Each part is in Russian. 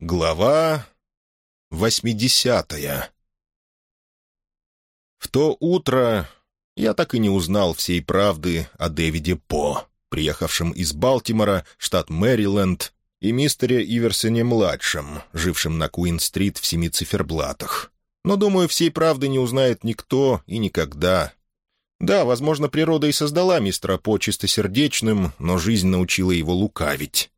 Глава восьмидесятая В то утро я так и не узнал всей правды о Дэвиде По, приехавшем из Балтимора, штат Мэриленд, и мистере Иверсоне-младшем, жившем на Куин-стрит в семи циферблатах. Но, думаю, всей правды не узнает никто и никогда. Да, возможно, природа и создала мистера По чистосердечным, но жизнь научила его лукавить.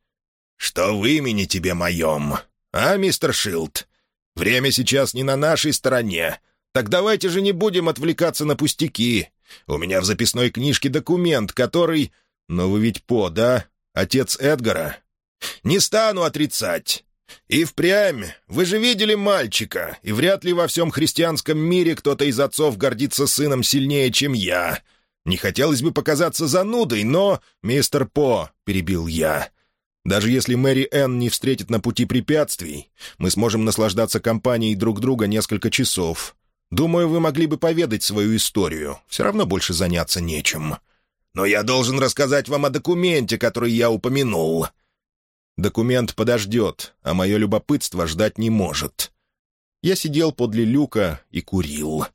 «Что в имени тебе моем?» «А, мистер Шилд, время сейчас не на нашей стороне. Так давайте же не будем отвлекаться на пустяки. У меня в записной книжке документ, который... Но вы ведь По, да? Отец Эдгара?» «Не стану отрицать. И впрямь, вы же видели мальчика, и вряд ли во всем христианском мире кто-то из отцов гордится сыном сильнее, чем я. Не хотелось бы показаться занудой, но, мистер По, — перебил я, даже если Мэри Энн не встретит на пути препятствий, мы сможем наслаждаться компанией друг друга несколько часов. Думаю, вы могли бы поведать свою историю. Все равно больше заняться нечем. Но я должен рассказать вам о документе, который я упомянул. Документ подождет, а мое любопытство ждать не может. Я сидел подле люка и курил.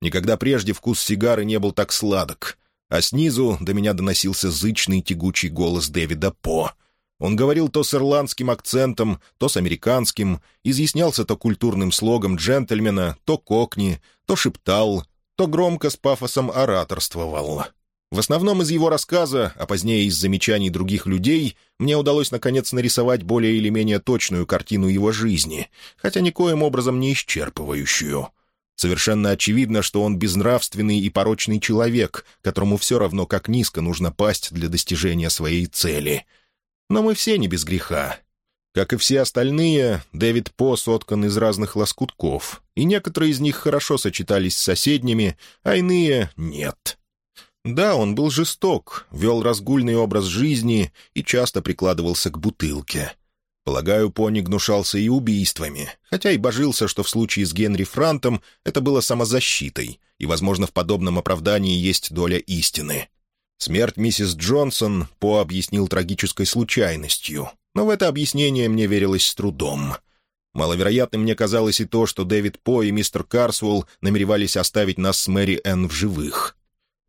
Никогда прежде вкус сигары не был так сладок, а снизу до меня доносился зычный тягучий голос Дэвида По — он говорил то с ирландским акцентом, то с американским, изъяснялся то культурным слогом джентльмена, то кокни, то шептал, то громко с пафосом ораторствовал. В основном из его рассказа, а позднее из замечаний других людей, мне удалось наконец нарисовать более или менее точную картину его жизни, хотя никоим образом не исчерпывающую. Совершенно очевидно, что он безнравственный и порочный человек, которому все равно, как низко нужно пасть для достижения своей цели — но мы все не без греха. Как и все остальные, Дэвид По соткан из разных лоскутков, и некоторые из них хорошо сочетались с соседними, а иные — нет. Да, он был жесток, вел разгульный образ жизни и часто прикладывался к бутылке. Полагаю, Пони гнушался и убийствами, хотя и божился, что в случае с Генри Франтом это было самозащитой, и, возможно, в подобном оправдании есть доля истины. Смерть миссис Джонсон По объяснил трагической случайностью, но в это объяснение мне верилось с трудом. Маловероятным мне казалось и то, что Дэвид По и мистер Карсуэлл намеревались оставить нас с Мэри Энн в живых.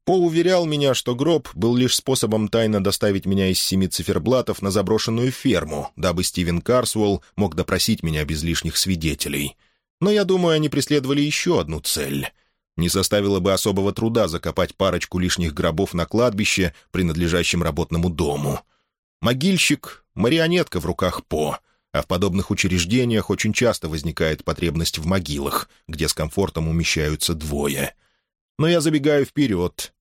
По уверял меня, что гроб был лишь способом тайно доставить меня из семи циферблатов на заброшенную ферму, дабы Стивен Карсуэлл мог допросить меня без лишних свидетелей. Но я думаю, они преследовали еще одну цель — не составило бы особого труда закопать парочку лишних гробов на кладбище, принадлежащем работному дому. Могильщик — марионетка в руках По, а в подобных учреждениях очень часто возникает потребность в могилах, где с комфортом умещаются двое. Но я забегаю вперед.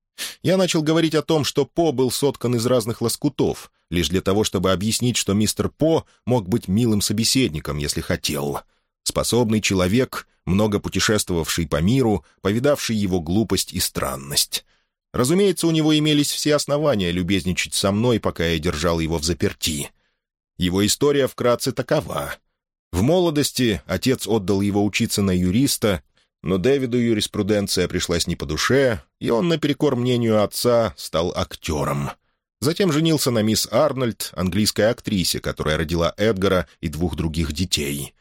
Я начал говорить о том, что По был соткан из разных лоскутов, лишь для того, чтобы объяснить, что мистер По мог быть милым собеседником, если хотел — Способный человек, много путешествовавший по миру, повидавший его глупость и странность. Разумеется, у него имелись все основания любезничать со мной, пока я держал его в заперти. Его история вкратце такова. В молодости отец отдал его учиться на юриста, но Дэвиду юриспруденция пришлась не по душе, и он, наперекор мнению отца, стал актером. Затем женился на мисс Арнольд, английской актрисе, которая родила Эдгара и двух других детей.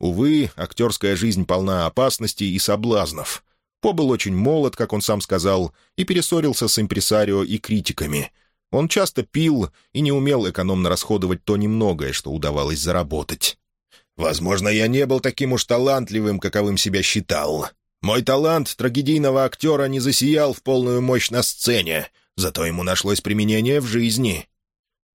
Увы, актерская жизнь полна опасностей и соблазнов. По был очень молод, как он сам сказал, и перессорился с импресарио и критиками. Он часто пил и не умел экономно расходовать то немногое, что удавалось заработать. «Возможно, я не был таким уж талантливым, каковым себя считал. Мой талант трагедийного актера не засиял в полную мощь на сцене, зато ему нашлось применение в жизни».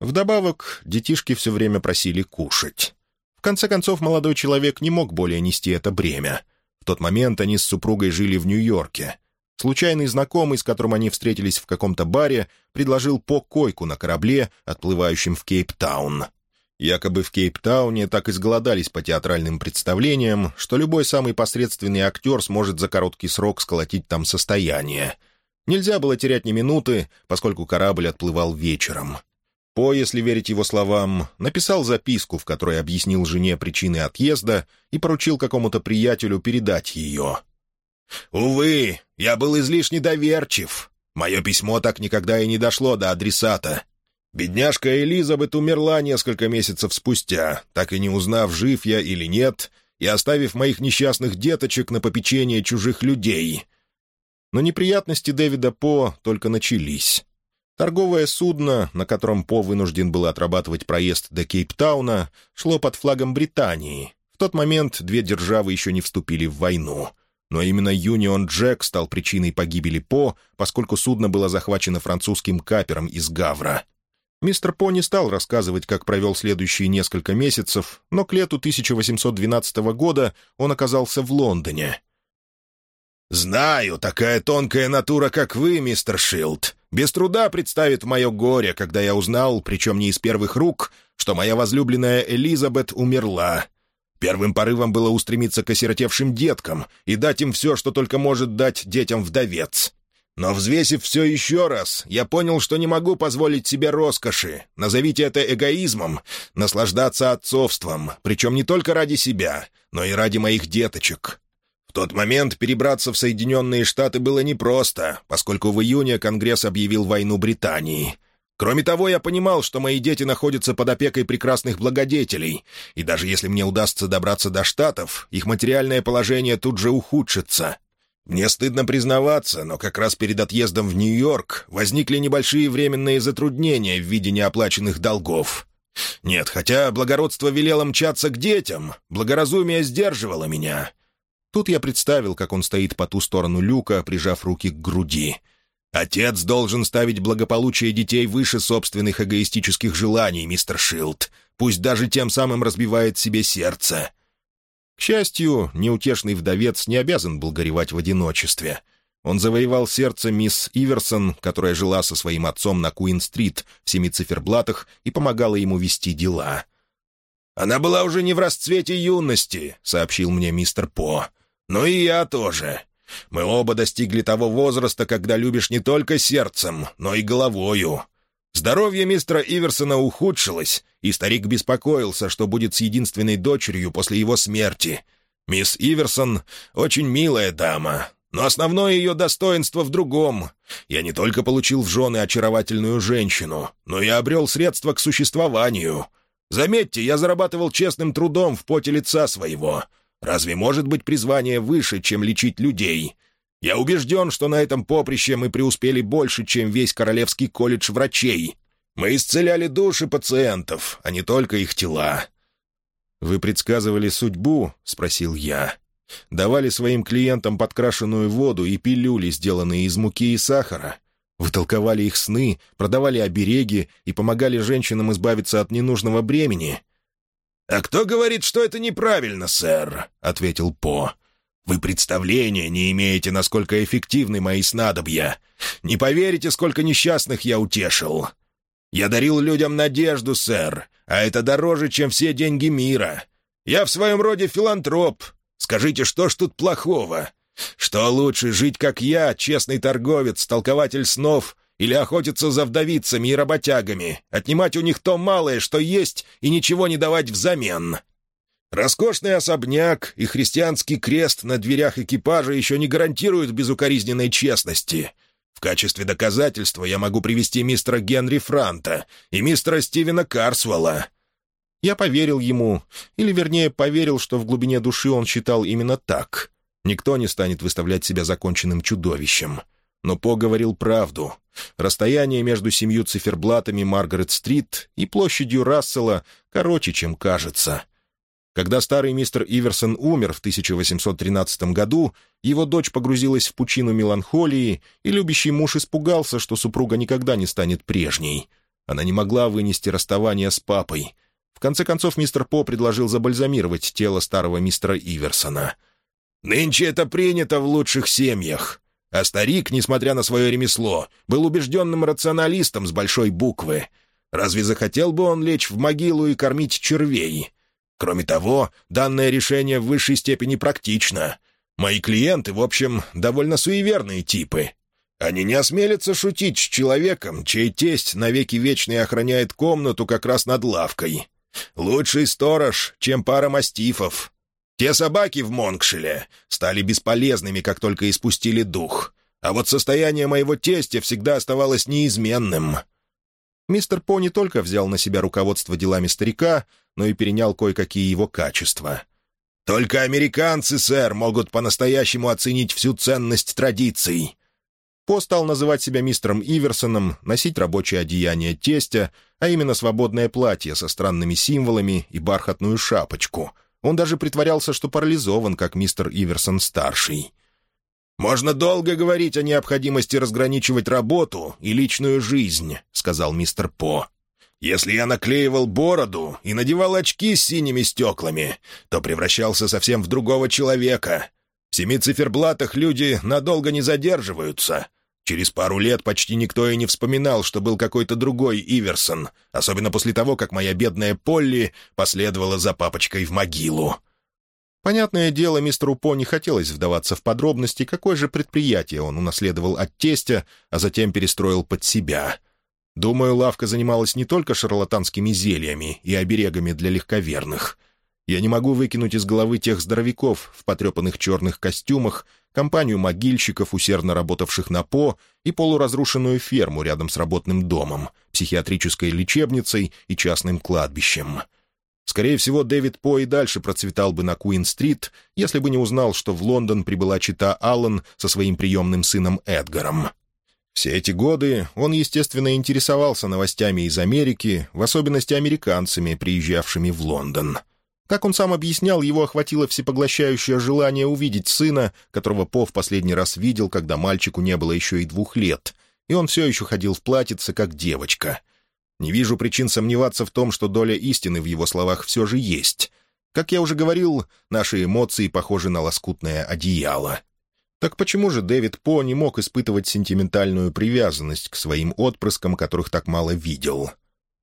Вдобавок, детишки все время просили кушать. В конце концов, молодой человек не мог более нести это бремя. В тот момент они с супругой жили в Нью-Йорке. Случайный знакомый, с которым они встретились в каком-то баре, предложил по койку на корабле, отплывающем в Кейптаун. Якобы в Кейптауне так изголодались по театральным представлениям, что любой самый посредственный актер сможет за короткий срок сколотить там состояние. Нельзя было терять ни минуты, поскольку корабль отплывал вечером. По, если верить его словам, написал записку, в которой объяснил жене причины отъезда и поручил какому-то приятелю передать ее. «Увы, я был излишне доверчив. Мое письмо так никогда и не дошло до адресата. Бедняжка Элизабет умерла несколько месяцев спустя, так и не узнав, жив я или нет, и оставив моих несчастных деточек на попечение чужих людей. Но неприятности Дэвида По только начались. Торговое судно, на котором По вынужден был отрабатывать проезд до Кейптауна, шло под флагом Британии. В тот момент две державы еще не вступили в войну. Но именно Юнион Джек стал причиной погибели По, поскольку судно было захвачено французским капером из Гавра. Мистер По не стал рассказывать, как провел следующие несколько месяцев, но к лету 1812 года он оказался в Лондоне. «Знаю, такая тонкая натура, как вы, мистер Шилд, без труда представит мое горе, когда я узнал, причем не из первых рук, что моя возлюбленная Элизабет умерла. Первым порывом было устремиться к осиротевшим деткам и дать им все, что только может дать детям-вдовец. Но, взвесив все еще раз, я понял, что не могу позволить себе роскоши, назовите это эгоизмом, наслаждаться отцовством, причем не только ради себя, но и ради моих деточек. В тот момент перебраться в Соединенные Штаты было непросто, поскольку в июне Конгресс объявил войну Британии. Кроме того, я понимал, что мои дети находятся под опекой прекрасных благодетелей, и даже если мне удастся добраться до Штатов, их материальное положение тут же ухудшится. Мне стыдно признаваться, но как раз перед отъездом в Нью-Йорк возникли небольшие временные затруднения в виде неоплаченных долгов. Нет, хотя благородство велело мчаться к детям, благоразумие сдерживало меня. Тут я представил, как он стоит по ту сторону люка, прижав руки к груди. «Отец должен ставить благополучие детей выше собственных эгоистических желаний, мистер Шилд, пусть даже тем самым разбивает себе сердце. К счастью, неутешный вдовец не обязан был горевать в одиночестве. Он завоевал сердце мисс Иверсон, которая жила со своим отцом на Куин-стрит в семи циферблатах и помогала ему вести дела. «Она была уже не в расцвете юности», — сообщил мне мистер По. «Но и я тоже. Мы оба достигли того возраста, когда любишь не только сердцем, но и головою. Здоровье мистера Иверсона ухудшилось, и старик беспокоился, что будет с единственной дочерью после его смерти. Мисс Иверсон — очень милая дама, но основное ее достоинство в другом. Я не только получил в жены очаровательную женщину, но и обрел средства к существованию. Заметьте, я зарабатывал честным трудом в поте лица своего. Разве может быть призвание выше, чем лечить людей?» Я убежден, что на этом поприще мы преуспели больше, чем весь Королевский колледж врачей. Мы исцеляли души пациентов, а не только их тела». «Вы предсказывали судьбу?» — спросил я. «Давали своим клиентам подкрашенную воду и пилюли, сделанные из муки и сахара. Вы толковали их сны, продавали обереги и помогали женщинам избавиться от ненужного бремени». «А кто говорит, что это неправильно, сэр?» — ответил По. Вы представления не имеете, насколько эффективны мои снадобья. Не поверите, сколько несчастных я утешил. Я дарил людям надежду, сэр, а это дороже, чем все деньги мира. Я в своем роде филантроп. Скажите, что ж тут плохого? Что лучше, жить как я, честный торговец, толкователь снов, или охотиться за вдовицами и работягами, отнимать у них то малое, что есть, и ничего не давать взамен?» Роскошный особняк и христианский крест на дверях экипажа еще не гарантируют безукоризненной честности. В качестве доказательства я могу привести мистера Генри Франта и мистера Стивена Карсвелла». Я поверил ему, или, вернее, поверил, что в глубине души он считал именно так. Никто не станет выставлять себя законченным чудовищем. Но По говорил правду. Расстояние между семью циферблатами Маргарет-стрит и площадью Рассела короче, чем кажется — когда старый мистер Иверсон умер в 1813 году, его дочь погрузилась в пучину меланхолии, и любящий муж испугался, что супруга никогда не станет прежней. Она не могла вынести расставание с папой. В конце концов, мистер По предложил забальзамировать тело старого мистера Иверсона. «Нынче это принято в лучших семьях», а старик, несмотря на свое ремесло, был убежденным рационалистом с большой буквы. Разве захотел бы он лечь в могилу и кормить червей? Кроме того, данное решение в высшей степени практично. Мои клиенты, в общем, довольно суеверные типы. Они не осмелятся шутить с человеком, чей тесть навеки вечный охраняет комнату как раз над лавкой. Лучший сторож, чем пара мастифов. Те собаки в Монкшеле стали бесполезными, как только испустили дух. А вот состояние моего тестя всегда оставалось неизменным. Мистер По не только взял на себя руководство делами старика, но и перенял кое-какие его качества. «Только американцы, сэр, могут по-настоящему оценить всю ценность традиций». По стал называть себя мистером Иверсоном, носить рабочее одеяние тестя, а именно свободное платье со странными символами и бархатную шапочку. Он даже притворялся, что парализован, как мистер Иверсон-старший. «Можно долго говорить о необходимости разграничивать работу и личную жизнь», — сказал мистер По. «Если я наклеивал бороду и надевал очки с синими стеклами, то превращался совсем в другого человека. В семи циферблатах люди надолго не задерживаются. Через пару лет почти никто и не вспоминал, что был какой-то другой Иверсон, особенно после того, как моя бедная Полли последовала за папочкой в могилу. Понятное дело, мистеру По не хотелось вдаваться в подробности, какое же предприятие он унаследовал от тестя, а затем перестроил под себя. Думаю, лавка занималась не только шарлатанскими зельями и оберегами для легковерных. Я не могу выкинуть из головы тех здоровяков в потрепанных черных костюмах, компанию могильщиков, усердно работавших на По, и полуразрушенную ферму рядом с работным домом, психиатрической лечебницей и частным кладбищем — Скорее всего, Дэвид По и дальше процветал бы на Куин-стрит, если бы не узнал, что в Лондон прибыла чита Аллан со своим приемным сыном Эдгаром. Все эти годы он, естественно, интересовался новостями из Америки, в особенности американцами, приезжавшими в Лондон. Как он сам объяснял, его охватило всепоглощающее желание увидеть сына, которого По в последний раз видел, когда мальчику не было еще и двух лет, и он все еще ходил в платьице, как девочка — не вижу причин сомневаться в том, что доля истины в его словах все же есть. Как я уже говорил, наши эмоции похожи на лоскутное одеяло. Так почему же Дэвид По не мог испытывать сентиментальную привязанность к своим отпрыскам, которых так мало видел?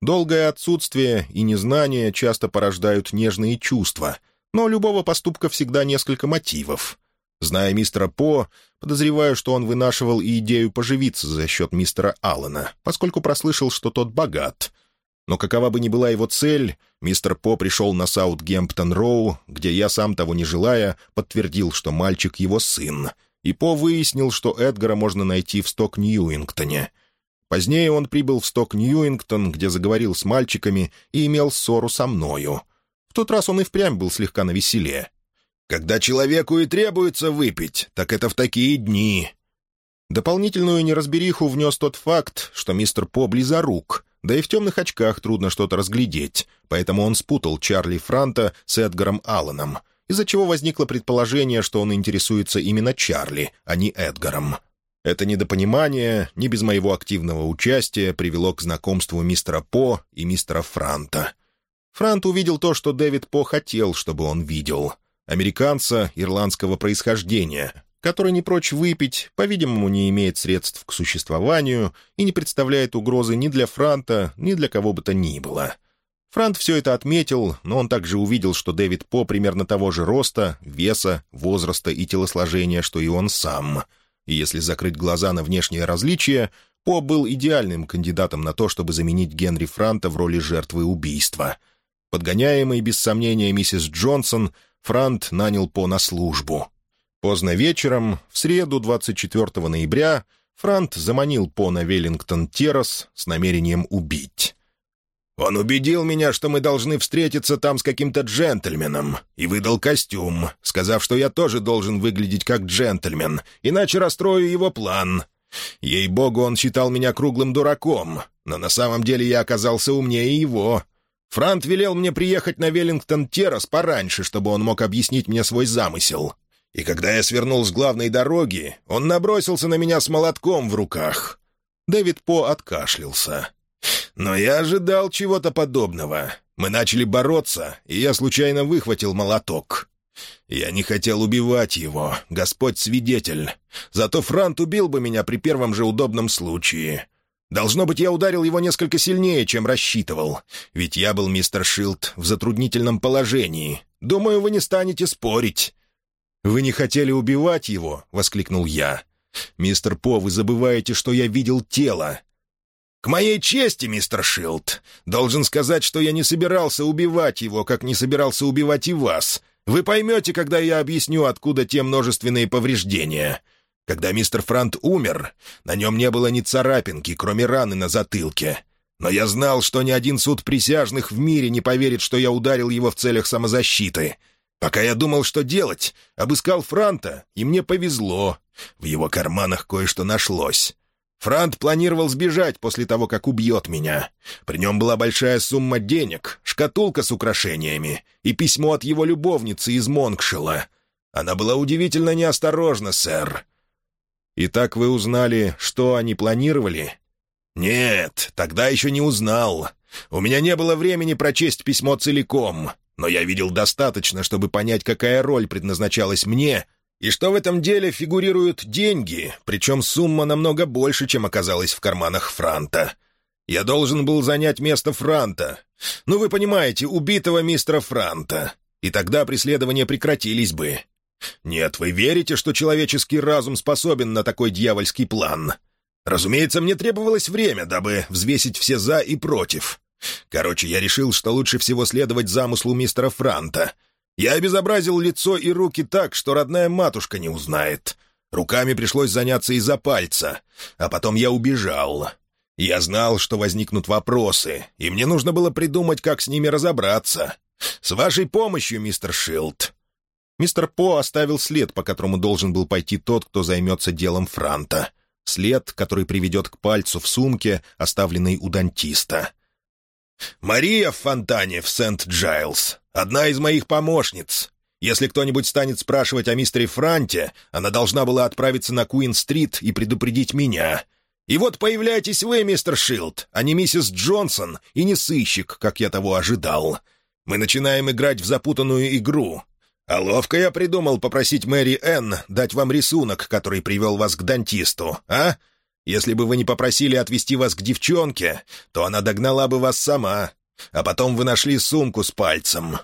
Долгое отсутствие и незнание часто порождают нежные чувства, но у любого поступка всегда несколько мотивов. Зная мистера По, подозреваю, что он вынашивал и идею поживиться за счет мистера Аллена, поскольку прослышал, что тот богат. Но какова бы ни была его цель, мистер По пришел на Саутгемптон-Роу, где я, сам того не желая, подтвердил, что мальчик его сын, и По выяснил, что Эдгара можно найти в Сток-Ньюингтоне. Позднее он прибыл в Сток-Ньюингтон, где заговорил с мальчиками и имел ссору со мною. В тот раз он и впрямь был слегка навеселе. Когда человеку и требуется выпить, так это в такие дни». Дополнительную неразбериху внес тот факт, что мистер По близорук, да и в темных очках трудно что-то разглядеть, поэтому он спутал Чарли Франта с Эдгаром Алланом, из-за чего возникло предположение, что он интересуется именно Чарли, а не Эдгаром. Это недопонимание, не без моего активного участия, привело к знакомству мистера По и мистера Франта. Франт увидел то, что Дэвид По хотел, чтобы он видел — американца ирландского происхождения, который не прочь выпить, по-видимому, не имеет средств к существованию и не представляет угрозы ни для Франта, ни для кого бы то ни было. Франт все это отметил, но он также увидел, что Дэвид По примерно того же роста, веса, возраста и телосложения, что и он сам. И если закрыть глаза на внешние различия, По был идеальным кандидатом на то, чтобы заменить Генри Франта в роли жертвы убийства. Подгоняемый, без сомнения, миссис Джонсон — Франт нанял По на службу. Поздно вечером, в среду 24 ноября, Франт заманил По на Веллингтон-террас с намерением убить. «Он убедил меня, что мы должны встретиться там с каким-то джентльменом, и выдал костюм, сказав, что я тоже должен выглядеть как джентльмен, иначе расстрою его план. Ей-богу, он считал меня круглым дураком, но на самом деле я оказался умнее его. Франт велел мне приехать на Веллингтон-Террас пораньше, чтобы он мог объяснить мне свой замысел. И когда я свернул с главной дороги, он набросился на меня с молотком в руках. Дэвид По откашлялся. Но я ожидал чего-то подобного. Мы начали бороться, и я случайно выхватил молоток. Я не хотел убивать его, Господь свидетель. Зато Франт убил бы меня при первом же удобном случае. Должно быть, я ударил его несколько сильнее, чем рассчитывал. Ведь я был, мистер Шилд, в затруднительном положении. Думаю, вы не станете спорить». «Вы не хотели убивать его?» — воскликнул я. «Мистер По, вы забываете, что я видел тело». «К моей чести, мистер Шилд, должен сказать, что я не собирался убивать его, как не собирался убивать и вас. Вы поймете, когда я объясню, откуда те множественные повреждения. Когда мистер Франт умер, на нем не было ни царапинки, кроме раны на затылке. Но я знал, что ни один суд присяжных в мире не поверит, что я ударил его в целях самозащиты. Пока я думал, что делать, обыскал Франта, и мне повезло. В его карманах кое-что нашлось. Франт планировал сбежать после того, как убьет меня. При нем была большая сумма денег, шкатулка с украшениями и письмо от его любовницы из Монкшила. Она была удивительно неосторожна, сэр. «Итак вы узнали, что они планировали?» «Нет, тогда еще не узнал. У меня не было времени прочесть письмо целиком, но я видел достаточно, чтобы понять, какая роль предназначалась мне, и что в этом деле фигурируют деньги, причем сумма намного больше, чем оказалась в карманах Франта. Я должен был занять место Франта. Ну, вы понимаете, убитого мистера Франта. И тогда преследования прекратились бы. Нет, вы верите, что человеческий разум способен на такой дьявольский план?» Разумеется, мне требовалось время, дабы взвесить все «за» и «против». Короче, я решил, что лучше всего следовать замыслу мистера Франта. Я обезобразил лицо и руки так, что родная матушка не узнает. Руками пришлось заняться из-за пальца, а потом я убежал. Я знал, что возникнут вопросы, и мне нужно было придумать, как с ними разобраться. С вашей помощью, мистер Шилд. Мистер По оставил след, по которому должен был пойти тот, кто займется делом Франта след, который приведет к пальцу в сумке, оставленной у дантиста. «Мария в фонтане в Сент-Джайлз. Одна из моих помощниц. Если кто-нибудь станет спрашивать о мистере Франте, она должна была отправиться на Куин-стрит и предупредить меня. И вот появляетесь вы, мистер Шилд, а не миссис Джонсон и не сыщик, как я того ожидал. Мы начинаем играть в запутанную игру, а ловко я придумал попросить Мэри Энн дать вам рисунок, который привел вас к дантисту, а? Если бы вы не попросили отвезти вас к девчонке, то она догнала бы вас сама. А потом вы нашли сумку с пальцем».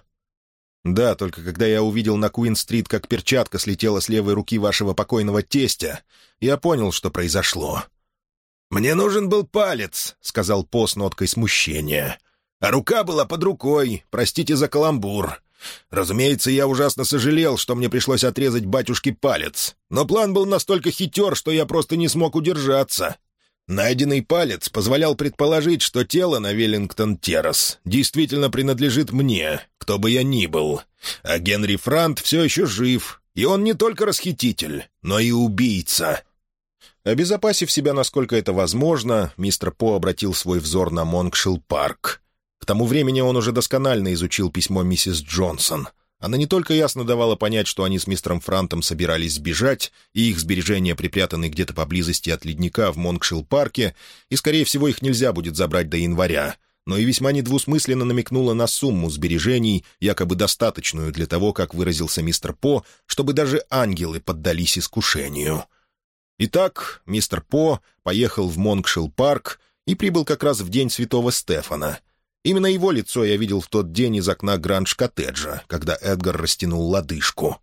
«Да, только когда я увидел на Куин-стрит, как перчатка слетела с левой руки вашего покойного тестя, я понял, что произошло». «Мне нужен был палец», — сказал По с ноткой смущения. «А рука была под рукой, простите за каламбур. Разумеется, я ужасно сожалел, что мне пришлось отрезать батюшке палец, но план был настолько хитер, что я просто не смог удержаться. Найденный палец позволял предположить, что тело на Веллингтон-Террас действительно принадлежит мне, кто бы я ни был. А Генри Франт все еще жив, и он не только расхититель, но и убийца. Обезопасив себя, насколько это возможно, мистер По обратил свой взор на Монкшилл-парк. К тому времени он уже досконально изучил письмо миссис Джонсон. Она не только ясно давала понять, что они с мистером Франтом собирались сбежать, и их сбережения припрятаны где-то поблизости от ледника в Монкшилл-парке, и, скорее всего, их нельзя будет забрать до января, но и весьма недвусмысленно намекнула на сумму сбережений, якобы достаточную для того, как выразился мистер По, чтобы даже ангелы поддались искушению. Итак, мистер По поехал в Монкшилл-парк и прибыл как раз в день святого Стефана — Именно его лицо я видел в тот день из окна гранж-коттеджа, когда Эдгар растянул лодыжку.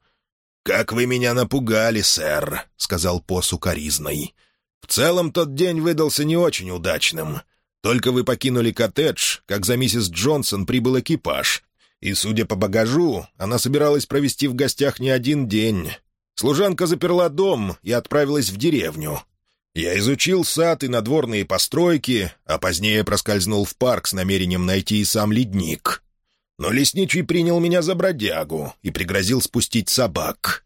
«Как вы меня напугали, сэр», — сказал По сукоризной. «В целом тот день выдался не очень удачным. Только вы покинули коттедж, как за миссис Джонсон прибыл экипаж. И, судя по багажу, она собиралась провести в гостях не один день. Служанка заперла дом и отправилась в деревню. Я изучил сад и надворные постройки, а позднее проскользнул в парк с намерением найти и сам ледник. Но лесничий принял меня за бродягу и пригрозил спустить собак.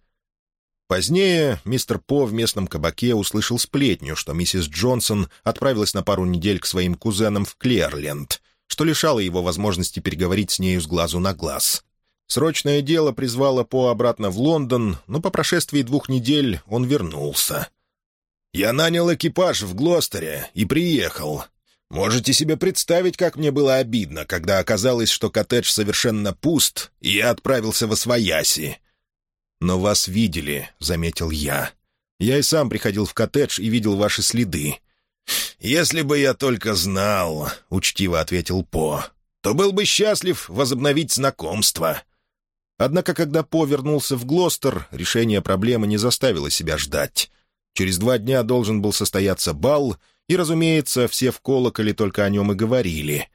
Позднее мистер По в местном кабаке услышал сплетню, что миссис Джонсон отправилась на пару недель к своим кузенам в Клерленд, что лишало его возможности переговорить с нею с глазу на глаз. Срочное дело призвало По обратно в Лондон, но по прошествии двух недель он вернулся — я нанял экипаж в Глостере и приехал. Можете себе представить, как мне было обидно, когда оказалось, что коттедж совершенно пуст, и я отправился во Свояси. «Но вас видели», — заметил я. «Я и сам приходил в коттедж и видел ваши следы». «Если бы я только знал», — учтиво ответил По, — «то был бы счастлив возобновить знакомство». Однако, когда По вернулся в Глостер, решение проблемы не заставило себя ждать. Через два дня должен был состояться бал, и, разумеется, все в колоколе только о нем и говорили.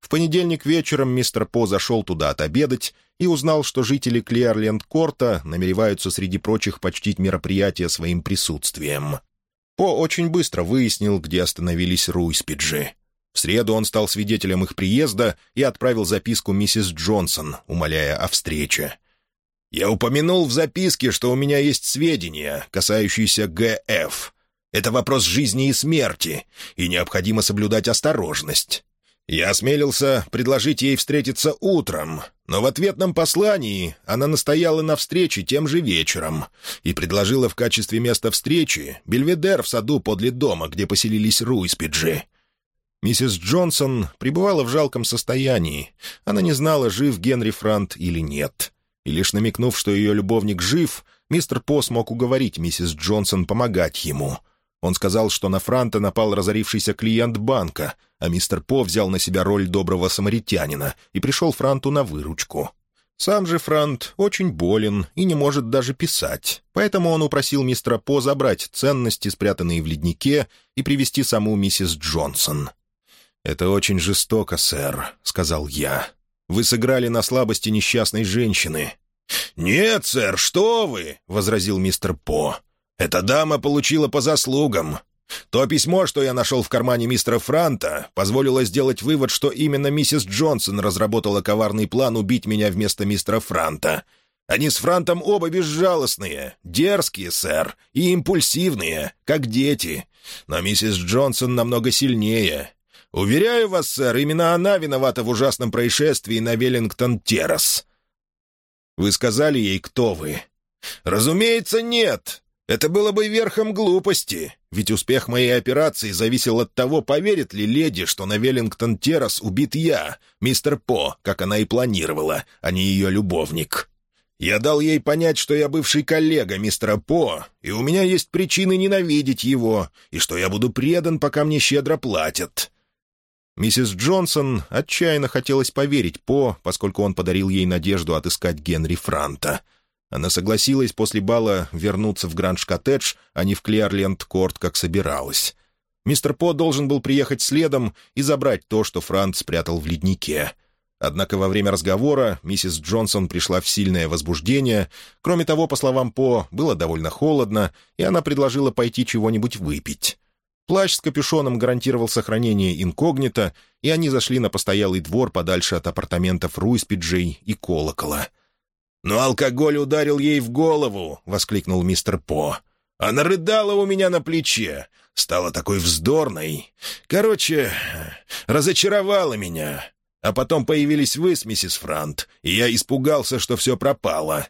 В понедельник вечером мистер По зашел туда отобедать и узнал, что жители Клиарленд-Корта намереваются среди прочих почтить мероприятие своим присутствием. По очень быстро выяснил, где остановились Руйспиджи. В среду он стал свидетелем их приезда и отправил записку миссис Джонсон, умоляя о встрече. «Я упомянул в записке, что у меня есть сведения, касающиеся ГФ. Это вопрос жизни и смерти, и необходимо соблюдать осторожность. Я осмелился предложить ей встретиться утром, но в ответном послании она настояла на встрече тем же вечером и предложила в качестве места встречи бельведер в саду подле дома, где поселились Руиспиджи. Миссис Джонсон пребывала в жалком состоянии. Она не знала, жив Генри Франт или нет. И лишь намекнув, что ее любовник жив, мистер По смог уговорить миссис Джонсон помогать ему. Он сказал, что на Франта напал разорившийся клиент банка, а мистер По взял на себя роль доброго самаритянина и пришел Франту на выручку. Сам же Франт очень болен и не может даже писать, поэтому он упросил мистера По забрать ценности, спрятанные в леднике, и привести саму миссис Джонсон. «Это очень жестоко, сэр», — сказал я. «Вы сыграли на слабости несчастной женщины». «Нет, сэр, что вы!» — возразил мистер По. «Эта дама получила по заслугам. То письмо, что я нашел в кармане мистера Франта, позволило сделать вывод, что именно миссис Джонсон разработала коварный план убить меня вместо мистера Франта. Они с Франтом оба безжалостные, дерзкие, сэр, и импульсивные, как дети. Но миссис Джонсон намного сильнее. Уверяю вас, сэр, именно она виновата в ужасном происшествии на Веллингтон-Террас». «Вы сказали ей, кто вы?» «Разумеется, нет. Это было бы верхом глупости, ведь успех моей операции зависел от того, поверит ли леди, что на Веллингтон-Террас убит я, мистер По, как она и планировала, а не ее любовник. Я дал ей понять, что я бывший коллега мистера По, и у меня есть причины ненавидеть его, и что я буду предан, пока мне щедро платят. Миссис Джонсон отчаянно хотелось поверить По, поскольку он подарил ей надежду отыскать Генри Франта. Она согласилась после бала вернуться в Гранж-коттедж, а не в Клиарленд-корт, как собиралась. Мистер По должен был приехать следом и забрать то, что Франт спрятал в леднике. Однако во время разговора миссис Джонсон пришла в сильное возбуждение. Кроме того, по словам По, было довольно холодно, и она предложила пойти чего-нибудь выпить. Плащ с капюшоном гарантировал сохранение инкогнито, и они зашли на постоялый двор подальше от апартаментов Руиспиджей и колокола. «Но алкоголь ударил ей в голову!» — воскликнул мистер По. «Она рыдала у меня на плече, стала такой вздорной. Короче, разочаровала меня. А потом появились вы с миссис Франт, и я испугался, что все пропало.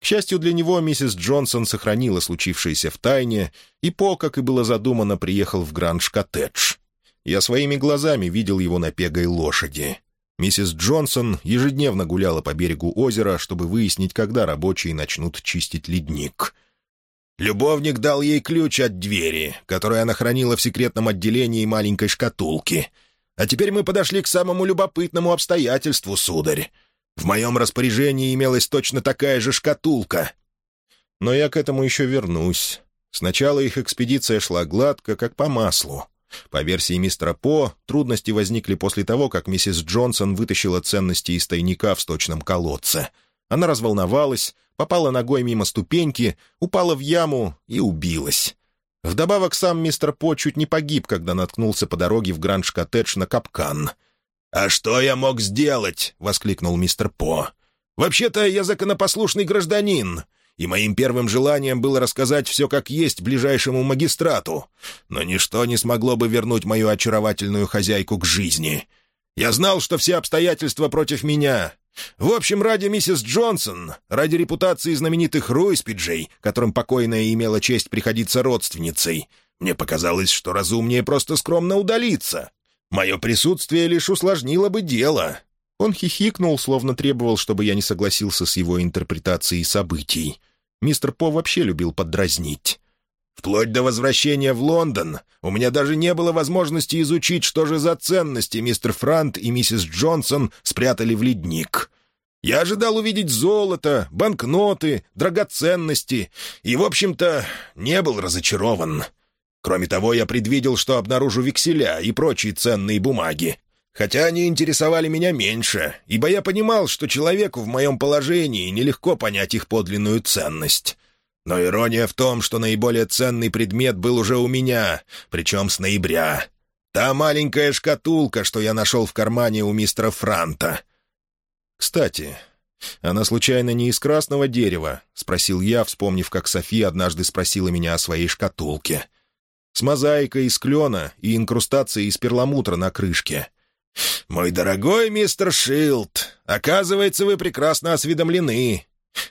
К счастью для него, миссис Джонсон сохранила случившееся в тайне, и По, как и было задумано, приехал в Гранж-коттедж. Я своими глазами видел его на пегой лошади. Миссис Джонсон ежедневно гуляла по берегу озера, чтобы выяснить, когда рабочие начнут чистить ледник. Любовник дал ей ключ от двери, которую она хранила в секретном отделении маленькой шкатулки. А теперь мы подошли к самому любопытному обстоятельству, сударь. В моем распоряжении имелась точно такая же шкатулка. Но я к этому еще вернусь. Сначала их экспедиция шла гладко, как по маслу. По версии мистера По, трудности возникли после того, как миссис Джонсон вытащила ценности из тайника в сточном колодце. Она разволновалась, попала ногой мимо ступеньки, упала в яму и убилась. Вдобавок сам мистер По чуть не погиб, когда наткнулся по дороге в Гранж-коттедж на капкан — «А что я мог сделать?» — воскликнул мистер По. «Вообще-то я законопослушный гражданин, и моим первым желанием было рассказать все как есть ближайшему магистрату, но ничто не смогло бы вернуть мою очаровательную хозяйку к жизни. Я знал, что все обстоятельства против меня. В общем, ради миссис Джонсон, ради репутации знаменитых Руиспиджей, которым покойная имела честь приходиться родственницей, мне показалось, что разумнее просто скромно удалиться, Мое присутствие лишь усложнило бы дело». Он хихикнул, словно требовал, чтобы я не согласился с его интерпретацией событий. Мистер По вообще любил поддразнить. «Вплоть до возвращения в Лондон у меня даже не было возможности изучить, что же за ценности мистер Франт и миссис Джонсон спрятали в ледник». Я ожидал увидеть золото, банкноты, драгоценности и, в общем-то, не был разочарован. Кроме того, я предвидел, что обнаружу векселя и прочие ценные бумаги. Хотя они интересовали меня меньше, ибо я понимал, что человеку в моем положении нелегко понять их подлинную ценность. Но ирония в том, что наиболее ценный предмет был уже у меня, причем с ноября. Та маленькая шкатулка, что я нашел в кармане у мистера Франта». «Кстати, она случайно не из красного дерева?» — спросил я, вспомнив, как София однажды спросила меня о своей шкатулке. «С мозаикой из клена и инкрустацией из перламутра на крышке». «Мой дорогой мистер Шилд, оказывается, вы прекрасно осведомлены.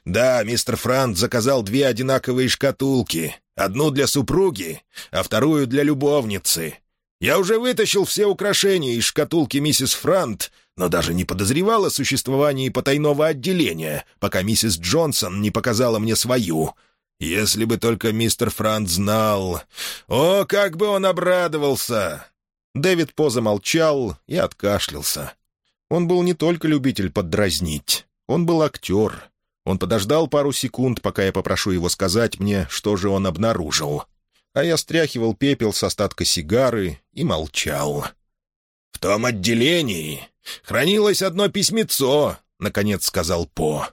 Да, мистер Франт заказал две одинаковые шкатулки. Одну для супруги, а вторую для любовницы. Я уже вытащил все украшения из шкатулки миссис Франт, но даже не подозревал о существовании потайного отделения, пока миссис Джонсон не показала мне свою. Если бы только мистер Франт знал... О, как бы он обрадовался!» Дэвид По замолчал и откашлялся. Он был не только любитель поддразнить, он был актер. Он подождал пару секунд, пока я попрошу его сказать мне, что же он обнаружил. А я стряхивал пепел с остатка сигары и молчал. «В том отделении хранилось одно письмецо», — наконец сказал По.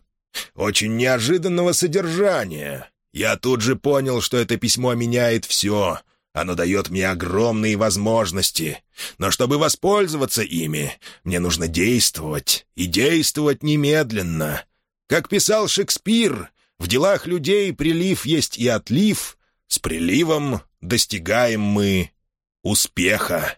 «Очень неожиданного содержания. Я тут же понял, что это письмо меняет все. Оно дает мне огромные возможности. Но чтобы воспользоваться ими, мне нужно действовать. И действовать немедленно. Как писал Шекспир, в делах людей прилив есть и отлив. С приливом достигаем мы успеха.